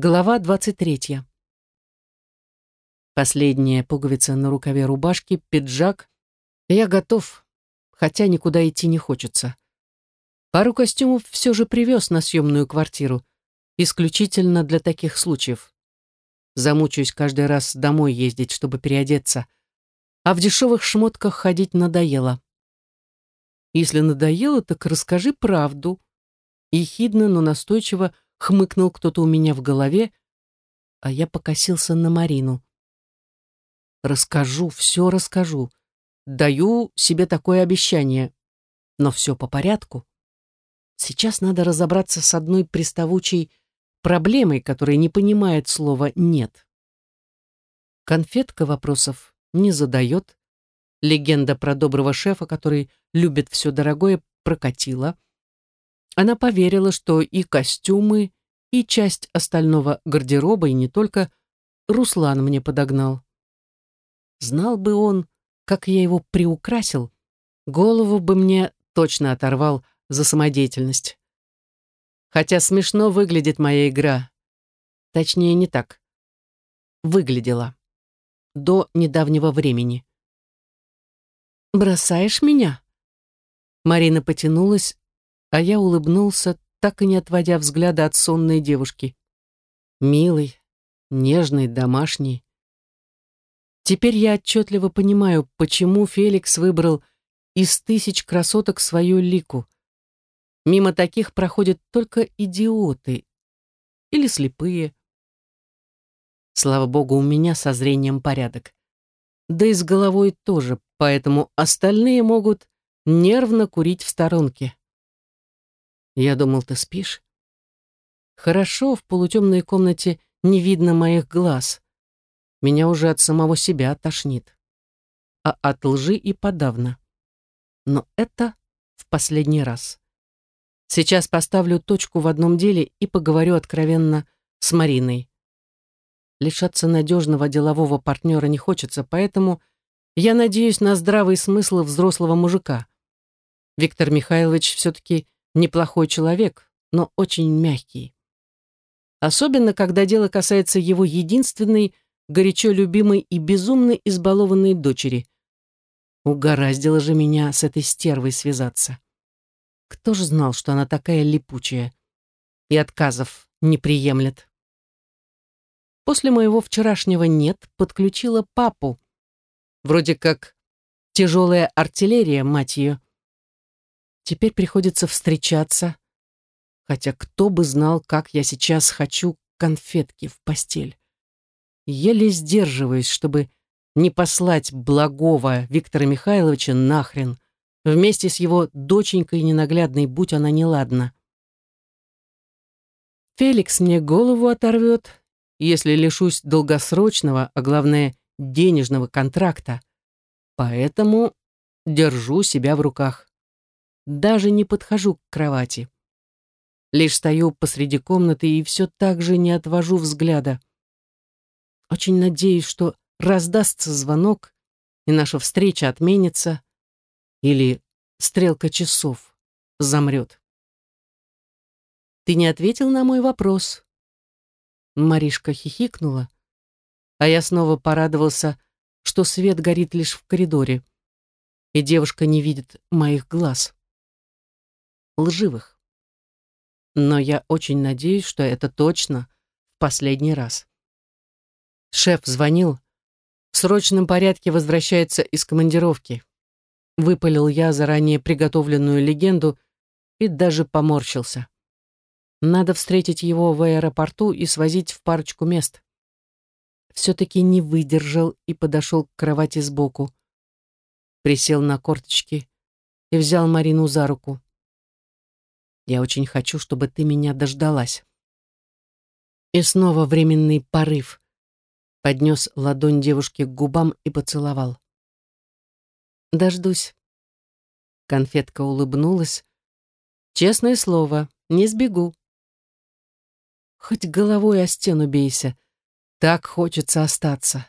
Глава 23. Последняя пуговица на рукаве рубашки, пиджак. Я готов, хотя никуда идти не хочется. Пару костюмов все же привез на съемную квартиру, исключительно для таких случаев. Замучаюсь каждый раз домой ездить, чтобы переодеться, а в дешевых шмотках ходить надоело. Если надоело, так расскажи правду. Ехидно, но настойчиво хмыкнул кто-то у меня в голове, а я покосился на Марину. Расскажу, все расскажу. Даю себе такое обещание. Но все по порядку. Сейчас надо разобраться с одной приставучей проблемой, которая не понимает слова «нет». Конфетка вопросов не задает. Легенда про доброго шефа, который любит все дорогое, прокатила. Она поверила, что и костюмы, и часть остального гардероба, и не только, Руслан мне подогнал. Знал бы он, как я его приукрасил, голову бы мне точно оторвал за самодеятельность. Хотя смешно выглядит моя игра. Точнее, не так. Выглядела. До недавнего времени. «Бросаешь меня?» Марина потянулась, а я улыбнулся, так и не отводя взгляда от сонной девушки. Милый, нежный, домашний. Теперь я отчетливо понимаю, почему Феликс выбрал из тысяч красоток свою лику. Мимо таких проходят только идиоты или слепые. Слава богу, у меня со зрением порядок. Да и с головой тоже, поэтому остальные могут нервно курить в сторонке. Я думал, ты спишь. Хорошо, в полутемной комнате не видно моих глаз. Меня уже от самого себя тошнит. А от лжи и подавно. Но это в последний раз. Сейчас поставлю точку в одном деле и поговорю откровенно с Мариной. Лишаться надежного делового партнера не хочется, поэтому я надеюсь на здравый смысл взрослого мужика. Виктор Михайлович все-таки неплохой человек, но очень мягкий. Особенно, когда дело касается его единственной, горячо любимой и безумно избалованной дочери. Угораздило же меня с этой стервой связаться. Кто же знал, что она такая липучая и отказов не приемлет? После моего вчерашнего «нет» подключила папу. Вроде как тяжелая артиллерия, мать ее. Теперь приходится встречаться, хотя кто бы знал, как я сейчас хочу конфетки в постель. Еле сдерживаюсь, чтобы не послать благого Виктора Михайловича нахрен, вместе с его доченькой ненаглядной, будь она неладна. Феликс мне голову оторвет, если лишусь долгосрочного, а главное, денежного контракта. Поэтому держу себя в руках даже не подхожу к кровати. Лишь стою посреди комнаты и все так же не отвожу взгляда. Очень надеюсь, что раздастся звонок, и наша встреча отменится, или стрелка часов замрет. «Ты не ответил на мой вопрос?» Маришка хихикнула, а я снова порадовался, что свет горит лишь в коридоре, и девушка не видит моих глаз лживых. Но я очень надеюсь, что это точно в последний раз. Шеф звонил. В срочном порядке возвращается из командировки. Выпалил я заранее приготовленную легенду и даже поморщился. Надо встретить его в аэропорту и свозить в парочку мест. Все-таки не выдержал и подошел к кровати сбоку. Присел на корточки и взял Марину за руку. Я очень хочу, чтобы ты меня дождалась. И снова временный порыв. Поднес ладонь девушки к губам и поцеловал. Дождусь. Конфетка улыбнулась. Честное слово, не сбегу. Хоть головой о стену бейся. Так хочется остаться.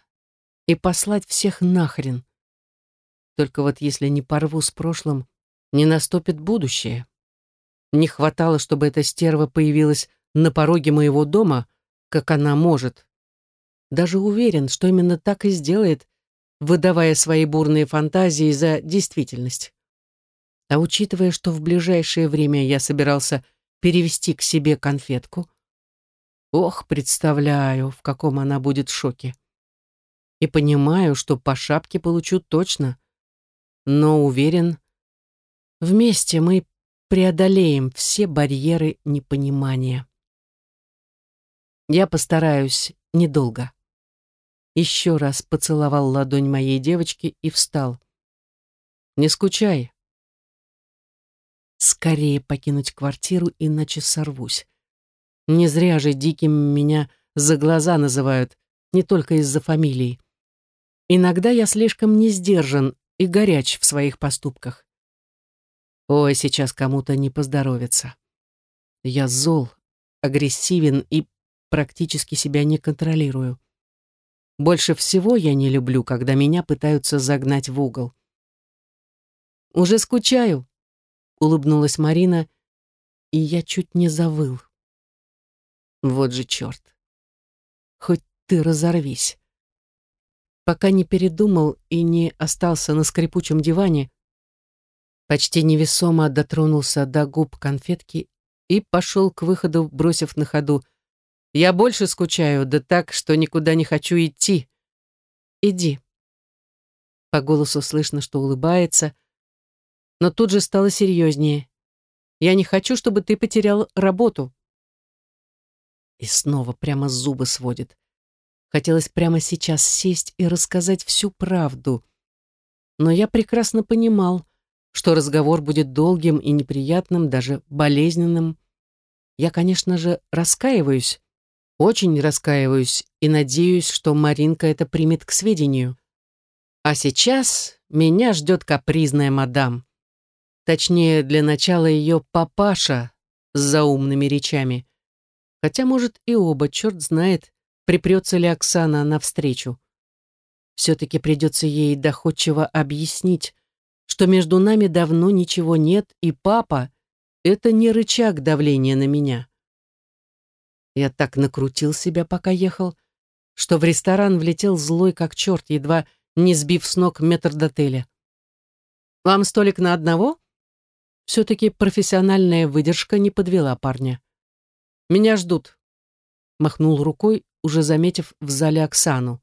И послать всех нахрен. Только вот если не порву с прошлым, не наступит будущее. Не хватало, чтобы эта стерва появилась на пороге моего дома, как она может. Даже уверен, что именно так и сделает, выдавая свои бурные фантазии за действительность. А учитывая, что в ближайшее время я собирался перевести к себе конфетку, ох, представляю, в каком она будет шоке. И понимаю, что по шапке получу точно, но уверен, вместе мы преодолеем все барьеры непонимания. Я постараюсь недолго. Еще раз поцеловал ладонь моей девочки и встал. Не скучай. Скорее покинуть квартиру, иначе сорвусь. Не зря же диким меня за глаза называют, не только из-за фамилии. Иногда я слишком не сдержан и горяч в своих поступках. Ой, сейчас кому-то не поздоровится. Я зол, агрессивен и практически себя не контролирую. Больше всего я не люблю, когда меня пытаются загнать в угол. «Уже скучаю», — улыбнулась Марина, и я чуть не завыл. Вот же черт. Хоть ты разорвись. Пока не передумал и не остался на скрипучем диване, почти невесомо дотронулся до губ конфетки и пошел к выходу, бросив на ходу. «Я больше скучаю, да так, что никуда не хочу идти. Иди». По голосу слышно, что улыбается, но тут же стало серьезнее. «Я не хочу, чтобы ты потерял работу». И снова прямо зубы сводит. Хотелось прямо сейчас сесть и рассказать всю правду. Но я прекрасно понимал, что разговор будет долгим и неприятным, даже болезненным. Я, конечно же, раскаиваюсь, очень раскаиваюсь и надеюсь, что Маринка это примет к сведению. А сейчас меня ждет капризная мадам. Точнее, для начала ее папаша с заумными речами. Хотя, может, и оба, черт знает, припрется ли Оксана навстречу. Все-таки придется ей доходчиво объяснить, что между нами давно ничего нет, и папа — это не рычаг давления на меня. Я так накрутил себя, пока ехал, что в ресторан влетел злой как черт, едва не сбив с ног метрдотеля. «Вам столик на одного?» Все-таки профессиональная выдержка не подвела парня. «Меня ждут», — махнул рукой, уже заметив в зале Оксану.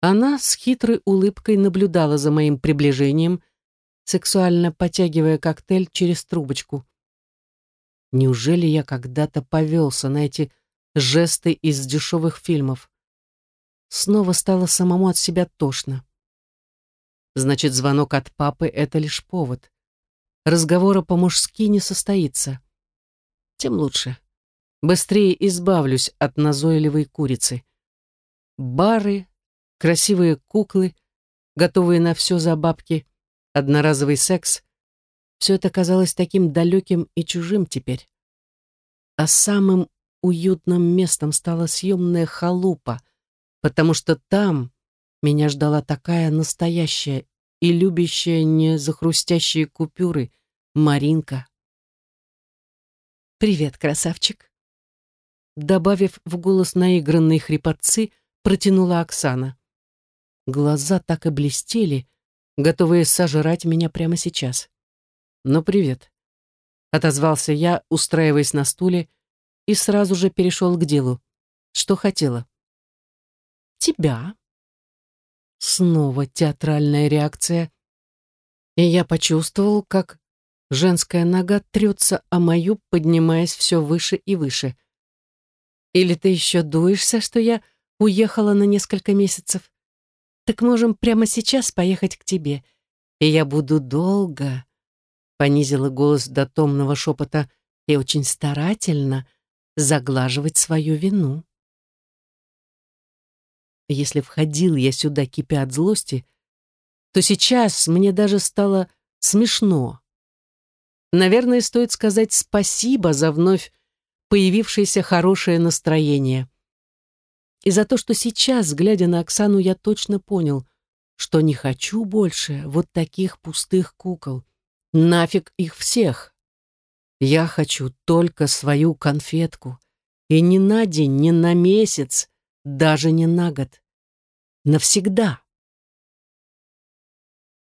Она с хитрой улыбкой наблюдала за моим приближением, сексуально потягивая коктейль через трубочку. Неужели я когда-то повелся на эти жесты из дешевых фильмов? Снова стало самому от себя тошно. Значит, звонок от папы — это лишь повод. Разговора по-мужски не состоится. Тем лучше. Быстрее избавлюсь от назойливой курицы. Бары, красивые куклы, готовые на все за бабки, одноразовый секс — все это казалось таким далеким и чужим теперь. А самым уютным местом стала съемная халупа, потому что там меня ждала такая настоящая и любящая не за хрустящие купюры Маринка. «Привет, красавчик!» Добавив в голос наигранные хрипотцы, протянула Оксана. Глаза так и блестели, готовые сожрать меня прямо сейчас. «Ну, привет», — отозвался я, устраиваясь на стуле, и сразу же перешел к делу. Что хотела? «Тебя». Снова театральная реакция, и я почувствовал, как женская нога трется о мою, поднимаясь все выше и выше. «Или ты еще дуешься, что я уехала на несколько месяцев?» Так можем прямо сейчас поехать к тебе, и я буду долго, понизила голос до томного шепота и очень старательно заглаживать свою вину. Если входил я сюда, кипя от злости, то сейчас мне даже стало смешно. Наверное, стоит сказать спасибо за вновь появившееся хорошее настроение и за то, что сейчас, глядя на Оксану, я точно понял, что не хочу больше вот таких пустых кукол. Нафиг их всех. Я хочу только свою конфетку, И не на день, не на месяц, даже не на год. Навсегда.